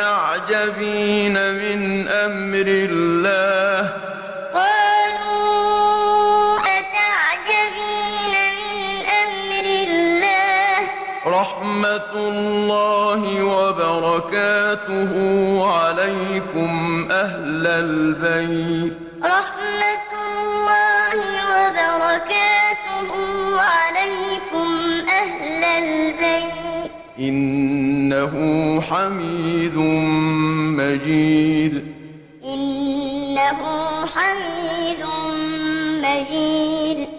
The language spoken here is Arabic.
أتعجبين من أمر الله. قالوا أتعجبين من أمر الله. رحمة الله وبركاته عليكم أهل البيت. رحمة الله وبركاته عليكم أهل البيت. إنه حميد مجيد. إنه حميد مجيد.